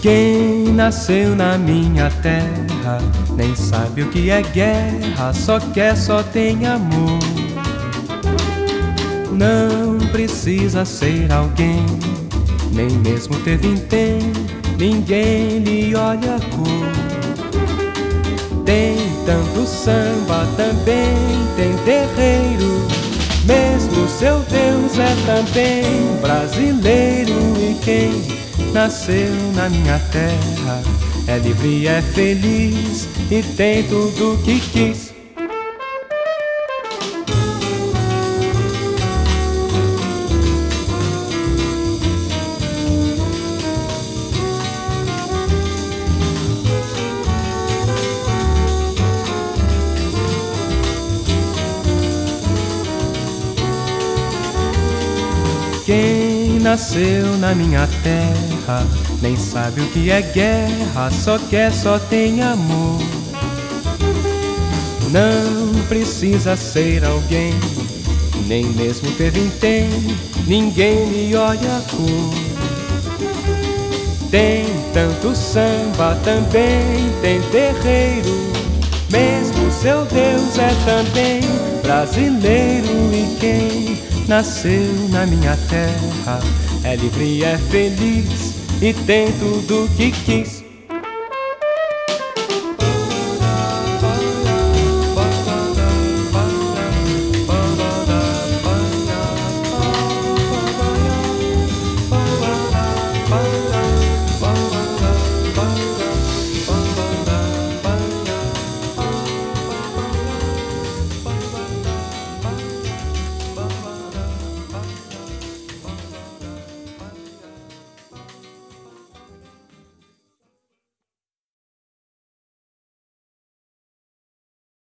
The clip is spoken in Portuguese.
Quem nasceu na minha terra nem sabe o que é guerra, só quer, só tem amor. Não precisa ser alguém, nem mesmo ter vintém, ninguém lhe olha a cor. Tem tanto samba, também tem terreiro, mesmo seu Deus é também brasileiro e quem nasceu na minha terra. É livre, é feliz e tem tudo o que quis. Quem nasceu na minha terra nem sabe o que é guerra, só quer, só tem amor. Não precisa ser alguém, nem mesmo ter vintém, ninguém lhe olha a cor. Tem tanto samba, também tem terreiro, mesmo seu Deus é também brasileiro e quem nasceu na minha terra, é livre é feliz e tem tudo que quis.